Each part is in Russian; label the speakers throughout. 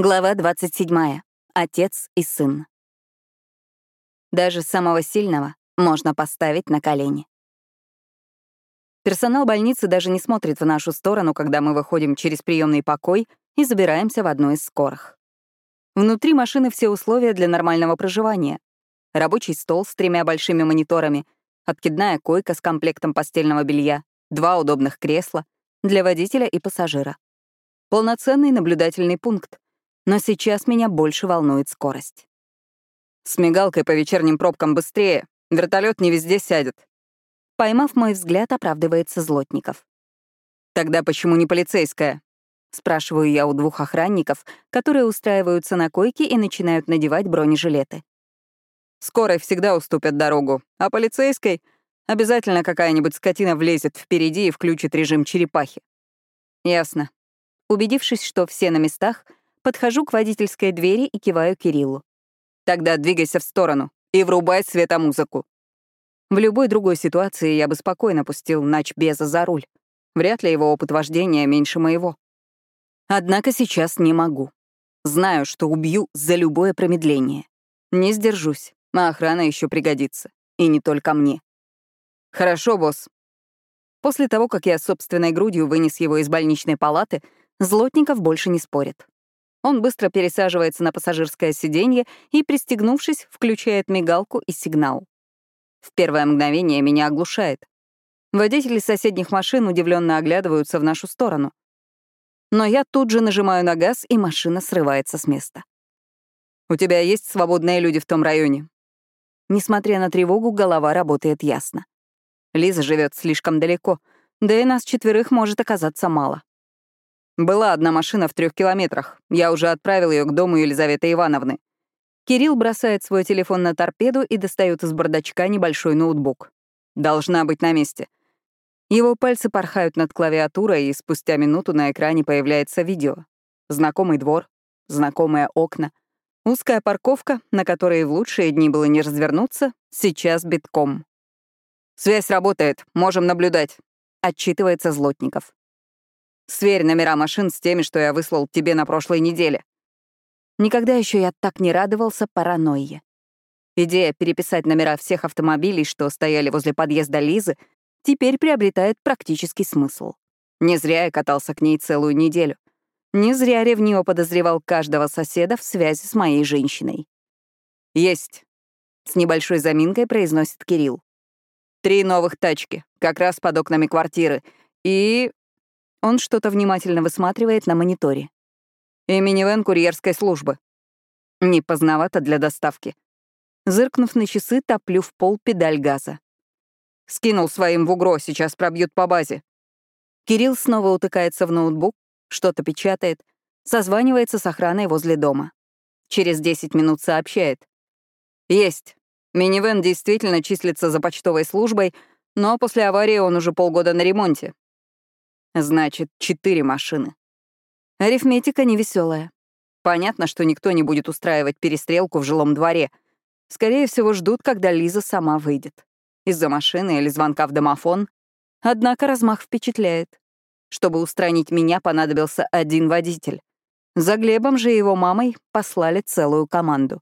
Speaker 1: Глава 27. Отец и сын. Даже самого сильного можно поставить на колени. Персонал больницы даже не смотрит в нашу сторону, когда мы выходим через приемный покой и забираемся в одну из скорых. Внутри машины все условия для нормального проживания. Рабочий стол с тремя большими мониторами, откидная койка с комплектом постельного белья, два удобных кресла для водителя и пассажира. Полноценный наблюдательный пункт — но сейчас меня больше волнует скорость.
Speaker 2: С мигалкой по вечерним пробкам быстрее. Вертолет не везде сядет.
Speaker 1: Поймав мой взгляд, оправдывается Злотников.
Speaker 2: Тогда почему не полицейская?
Speaker 1: Спрашиваю я у двух охранников, которые устраиваются на койке и начинают надевать бронежилеты.
Speaker 2: Скорой всегда уступят дорогу, а полицейской обязательно какая-нибудь скотина влезет впереди и включит режим черепахи.
Speaker 1: Ясно. Убедившись, что все на местах, Подхожу к водительской двери и киваю Кириллу.
Speaker 2: «Тогда двигайся в сторону и врубай светомузыку».
Speaker 1: В любой другой ситуации я бы спокойно пустил Начбеза за руль. Вряд ли его опыт вождения меньше моего. Однако сейчас не могу. Знаю, что убью за любое промедление. Не сдержусь, а охрана еще пригодится. И не только мне.
Speaker 2: «Хорошо, босс».
Speaker 1: После того, как я собственной грудью вынес его из больничной палаты, Злотников больше не спорит. Он быстро пересаживается на пассажирское сиденье и, пристегнувшись, включает мигалку и сигнал. В первое мгновение меня оглушает. Водители соседних машин удивленно оглядываются в нашу сторону. Но я тут же нажимаю на газ, и машина срывается с места.
Speaker 2: «У тебя есть свободные люди в том районе?»
Speaker 1: Несмотря на тревогу, голова работает ясно. Лиза живет слишком далеко, да и нас четверых может оказаться мало.
Speaker 2: Была одна машина в трех километрах. Я уже отправил ее к дому Елизаветы Ивановны.
Speaker 1: Кирилл бросает свой телефон на торпеду и достает из бардачка небольшой ноутбук.
Speaker 2: Должна быть на месте.
Speaker 1: Его пальцы порхают над клавиатурой, и спустя минуту на экране появляется видео. Знакомый двор, знакомые окна. Узкая парковка, на которой в лучшие дни было не развернуться, сейчас битком.
Speaker 2: «Связь работает, можем наблюдать», —
Speaker 1: отчитывается Злотников.
Speaker 2: Сверь номера машин с теми, что я выслал тебе на прошлой неделе.
Speaker 1: Никогда еще я так не радовался паранойе. Идея переписать номера всех автомобилей, что стояли возле подъезда Лизы, теперь приобретает практический смысл. Не зря я катался к ней целую неделю. Не зря ревниво подозревал каждого соседа в связи с моей женщиной.
Speaker 2: «Есть», —
Speaker 1: с небольшой заминкой произносит Кирилл.
Speaker 2: «Три новых тачки, как раз под окнами квартиры. И
Speaker 1: он что-то внимательно высматривает на мониторе.
Speaker 2: И минивэн курьерской службы.
Speaker 1: Не поздновато для доставки. Зыркнув на часы, топлю в пол педаль газа.
Speaker 2: Скинул своим в угро, сейчас пробьют по базе.
Speaker 1: Кирилл снова утыкается в ноутбук, что-то печатает, созванивается с охраной возле дома. Через 10 минут сообщает.
Speaker 2: Есть. Минивэн действительно числится за почтовой службой, но после аварии он уже полгода на ремонте. Значит, четыре машины.
Speaker 1: Арифметика невеселая. Понятно, что никто не будет устраивать перестрелку в жилом дворе. Скорее всего, ждут, когда Лиза сама выйдет. Из-за машины или звонка в домофон. Однако размах впечатляет. Чтобы устранить меня, понадобился один водитель. За Глебом же и его мамой послали целую команду.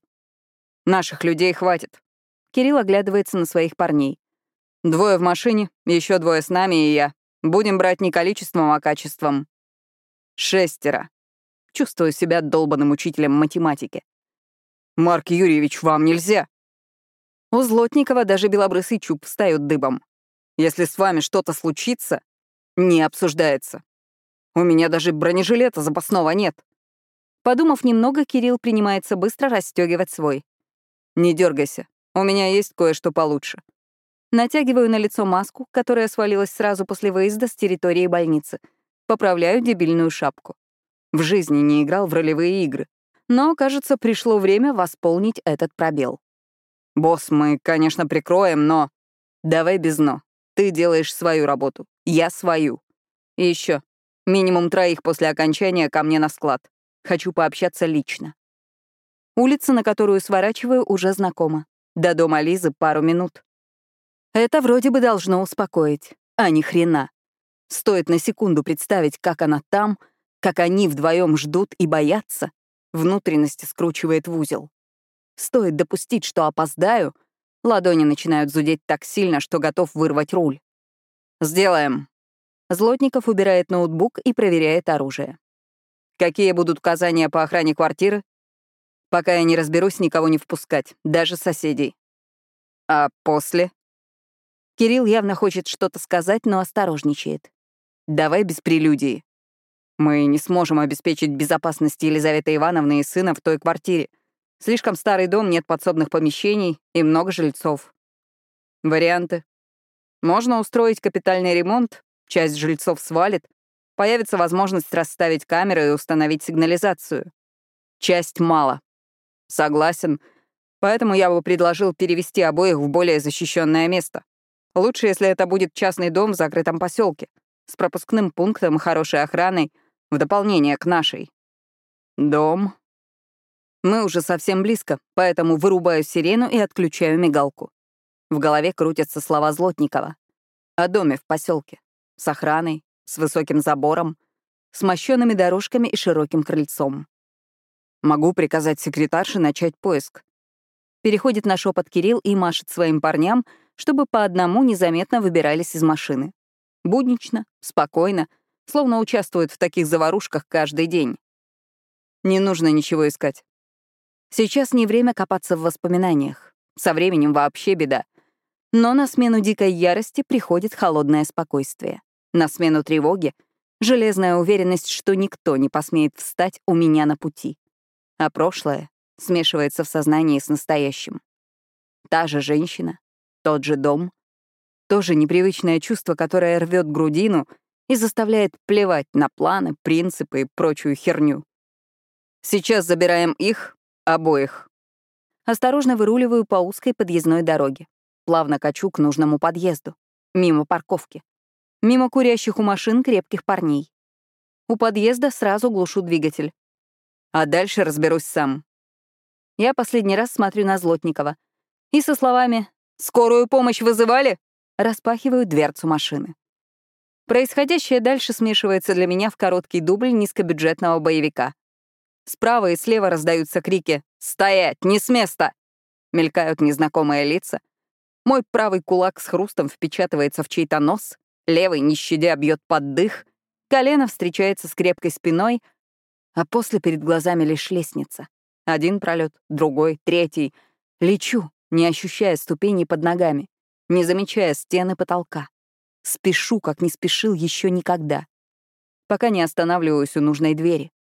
Speaker 2: «Наших людей хватит».
Speaker 1: Кирилл оглядывается на своих парней.
Speaker 2: «Двое в машине, еще двое с нами и я. Будем брать не количеством, а качеством. Шестеро.
Speaker 1: Чувствую себя долбанным учителем математики.
Speaker 2: Марк Юрьевич, вам нельзя.
Speaker 1: У Злотникова даже белобрысый чуб встают дыбом.
Speaker 2: Если с вами что-то случится, не обсуждается. У меня даже бронежилета запасного нет.
Speaker 1: Подумав немного, Кирилл принимается быстро расстегивать свой.
Speaker 2: Не дергайся, у меня есть кое-что получше.
Speaker 1: Натягиваю на лицо маску, которая свалилась сразу после выезда с территории больницы. Поправляю дебильную шапку. В жизни не играл в ролевые игры. Но, кажется, пришло время восполнить этот пробел.
Speaker 2: «Босс, мы, конечно, прикроем, но...»
Speaker 1: «Давай без «но». Ты делаешь свою работу, я свою. И еще минимум троих после окончания ко мне на склад. Хочу пообщаться лично. Улица, на которую сворачиваю, уже знакома. До дома Лизы пару минут. Это вроде бы должно успокоить, а ни хрена. Стоит на секунду представить, как она там, как они вдвоем ждут и боятся, Внутренности скручивает в узел. Стоит допустить, что опоздаю, ладони начинают зудеть так сильно, что готов вырвать руль. «Сделаем». Злотников убирает ноутбук и проверяет оружие. «Какие будут указания по охране квартиры?» «Пока я не разберусь, никого не впускать, даже соседей». «А после?» Кирилл явно хочет что-то сказать, но осторожничает. «Давай без прелюдии. Мы не сможем обеспечить безопасность Елизаветы Ивановны и сына в той квартире. Слишком старый дом, нет подсобных помещений и много жильцов. Варианты. Можно устроить капитальный ремонт, часть жильцов свалит, появится возможность расставить камеры и установить сигнализацию. Часть мало. Согласен. Поэтому я бы предложил перевести обоих в более защищенное место. Лучше, если это будет частный дом в закрытом поселке, с пропускным пунктом и хорошей охраной, в дополнение к нашей. Дом мы уже совсем близко, поэтому вырубаю сирену и отключаю мигалку. В голове крутятся слова Злотникова. О доме в поселке, с охраной, с высоким забором, с мощенными дорожками и широким крыльцом. Могу приказать секретарше начать поиск. Переходит на шепот Кирилл и машет своим парням, чтобы по одному незаметно выбирались из машины. Буднично, спокойно, словно участвуют в таких заварушках каждый день. Не нужно ничего искать. Сейчас не время копаться в воспоминаниях. Со временем вообще беда. Но на смену дикой ярости приходит холодное спокойствие. На смену тревоги — железная уверенность, что никто не посмеет встать у меня на пути. А прошлое смешивается в сознании с настоящим. Та же женщина, тот же дом, тоже непривычное чувство, которое рвет грудину и заставляет плевать на планы, принципы и прочую херню. Сейчас забираем их, Обоих. Осторожно выруливаю по узкой подъездной дороге. Плавно качу к нужному подъезду. Мимо парковки. Мимо курящих у машин крепких парней. У подъезда сразу глушу двигатель. А дальше разберусь сам. Я последний раз смотрю на Злотникова. И со словами «Скорую помощь вызывали?» распахиваю дверцу машины. Происходящее дальше смешивается для меня в короткий дубль низкобюджетного боевика. Справа и слева раздаются крики «Стоять! Не с места!» Мелькают незнакомые лица. Мой правый кулак с хрустом впечатывается в чей-то нос, левый, не щадя, бьет под дых, колено встречается с крепкой спиной, а после перед глазами лишь лестница. Один пролет, другой, третий. Лечу, не ощущая ступеней под ногами, не замечая стены потолка. Спешу, как не спешил еще никогда. Пока не останавливаюсь у нужной двери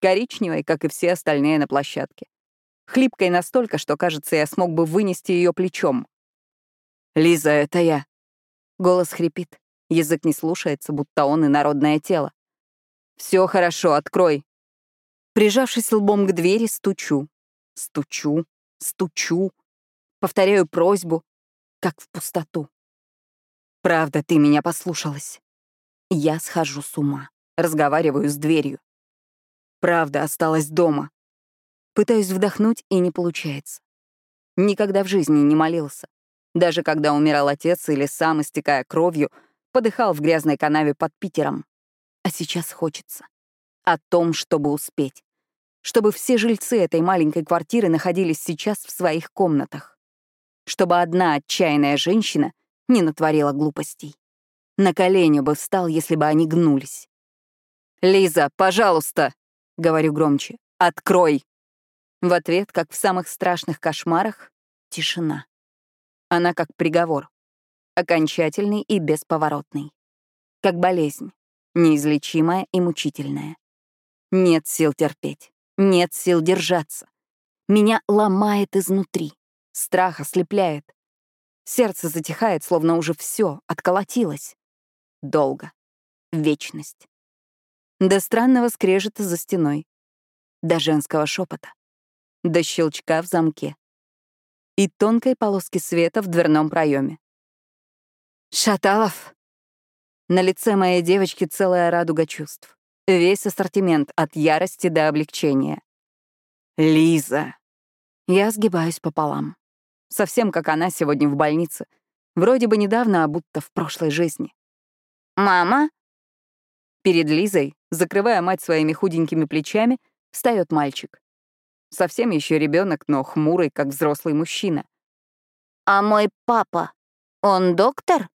Speaker 1: коричневой, как и все остальные на площадке. Хлипкой настолько, что, кажется, я смог бы вынести ее плечом. «Лиза, это я». Голос хрипит. Язык не слушается, будто он и народное тело. Все хорошо, открой». Прижавшись лбом к двери, стучу. Стучу, стучу. Повторяю просьбу, как в пустоту. «Правда, ты меня послушалась». Я схожу с ума, разговариваю с дверью. Правда осталась дома. Пытаюсь вдохнуть, и не получается. Никогда в жизни не молился. Даже когда умирал отец или сам, истекая кровью, подыхал в грязной канаве под Питером. А сейчас хочется. О том, чтобы успеть. Чтобы все жильцы этой маленькой квартиры находились сейчас в своих комнатах. Чтобы одна отчаянная женщина не натворила глупостей. На колени бы встал, если бы они гнулись. «Лиза, пожалуйста!» Говорю громче. «Открой!» В ответ, как в самых страшных кошмарах, тишина. Она как приговор. Окончательный и бесповоротный. Как болезнь. Неизлечимая и мучительная. Нет сил терпеть. Нет сил держаться. Меня ломает изнутри. Страх ослепляет. Сердце затихает, словно уже все отколотилось. Долго. Вечность до странного скрежета за стеной, до женского шепота, до щелчка в замке и тонкой полоски света в дверном проеме. «Шаталов!» На лице моей девочки целая радуга чувств. Весь ассортимент от ярости до облегчения. «Лиза!» Я сгибаюсь пополам. Совсем как она сегодня в больнице. Вроде бы недавно, а будто в прошлой жизни. «Мама?» Перед Лизой, закрывая мать своими худенькими плечами, встает мальчик. Совсем еще ребенок, но хмурый, как взрослый мужчина.
Speaker 3: «А мой папа, он доктор?»